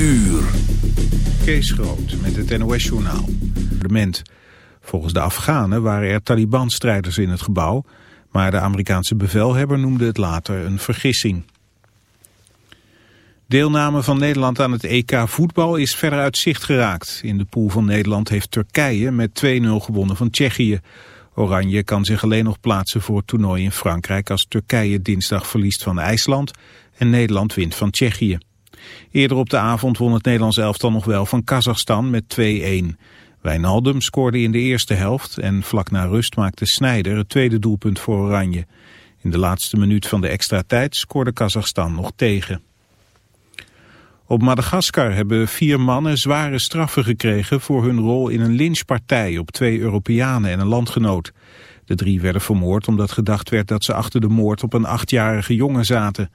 uur. Kees Groot met het NOS-journaal. Volgens de Afghanen waren er Taliban-strijders in het gebouw... maar de Amerikaanse bevelhebber noemde het later een vergissing. Deelname van Nederland aan het EK voetbal is verder uit zicht geraakt. In de pool van Nederland heeft Turkije met 2-0 gewonnen van Tsjechië. Oranje kan zich alleen nog plaatsen voor het toernooi in Frankrijk... als Turkije dinsdag verliest van IJsland en Nederland wint van Tsjechië. Eerder op de avond won het Nederlands elftal nog wel van Kazachstan met 2-1. Wijnaldum scoorde in de eerste helft en vlak na rust maakte Snijder het tweede doelpunt voor Oranje. In de laatste minuut van de extra tijd scoorde Kazachstan nog tegen. Op Madagaskar hebben vier mannen zware straffen gekregen voor hun rol in een lynchpartij op twee Europeanen en een landgenoot. De drie werden vermoord omdat gedacht werd dat ze achter de moord op een achtjarige jongen zaten.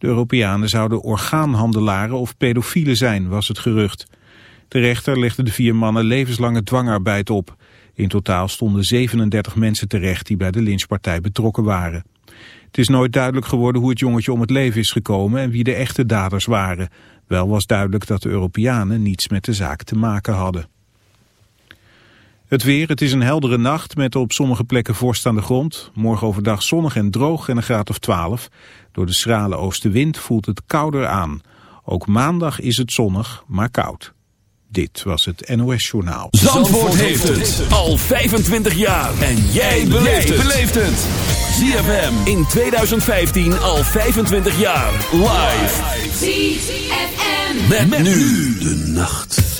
De Europeanen zouden orgaanhandelaren of pedofielen zijn, was het gerucht. De rechter legde de vier mannen levenslange dwangarbeid op. In totaal stonden 37 mensen terecht die bij de lynchpartij betrokken waren. Het is nooit duidelijk geworden hoe het jongetje om het leven is gekomen en wie de echte daders waren. Wel was duidelijk dat de Europeanen niets met de zaak te maken hadden. Het weer, het is een heldere nacht met op sommige plekken vorst aan de grond. Morgen overdag zonnig en droog en een graad of 12. Door de schrale oostenwind voelt het kouder aan. Ook maandag is het zonnig, maar koud. Dit was het NOS Journaal. Zandvoort, heeft het al 25 jaar. En jij beleeft het. ZFM in 2015 al 25 jaar. Live. ZFM. met nu de nacht.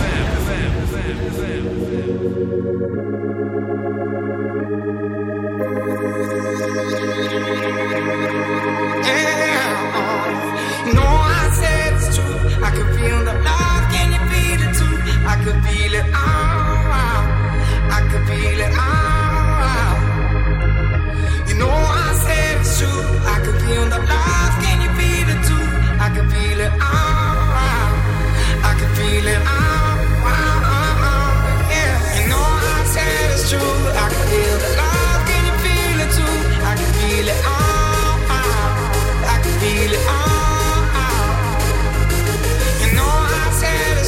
feel the love, can you feel it too? I could feel it. Oh, I feel it. Oh, you know I said it's true. I feel the love, can you feel it too? I feel it. Oh, I feel it. Yeah. You know I said it's true. I feel the love, can you feel it too? I feel it. I feel it all.